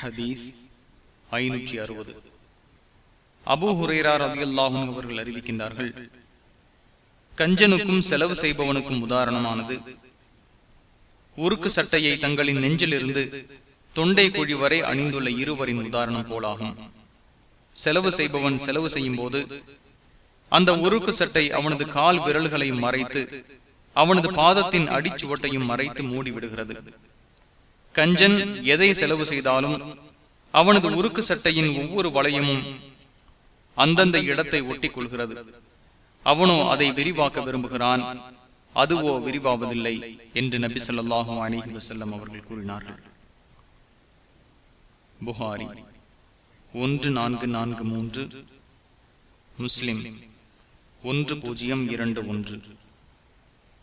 ஹதீஸ் ஐநூற்றி அறுபது. அபு ஹுரேரா ரதியுல்லாஹும் அவர்கள் அறிவிக்கின்றார்கள் கஞ்சனுக்கும் செலவு செய்பவனுக்கும் உதாரணமானது. உருக்கு சட்டையை தங்களின் நெஞ்சிலிருந்து தொண்டை குழி வரை அணிந்துள்ள இருவரின் உதாரணம் போலாகும். செலவு செய்பவன் செலவு செய்யும் போது அந்த உருக்கு சட்டை அவனது கால் விரல்களையும் மறைத்து அவனது பாதத்தின் அடிச்சுவட்டையும் மறைத்து மூடிவிடுகிறது. கஞ்சன் எதை செலவு செய்தாலும் அவனது உருக்கு சட்டையின் ஒவ்வொரு வளையமும் அந்தந்த இடத்தை ஒட்டிக் கொள்கிறது அவனோ அதை விரிவாக்க விரும்புகிறான். அதுவோ விரிவாவதில்லை என்று நபி சொல்லாஹும் அலிஹி வசல்லம் அவர்கள் கூறினார்கள். புகாரி ஒன்று நான்கு நான்கு மூன்று முஸ்லிம் ஒன்று பூஜ்ஜியம் இரண்டு ஒன்று.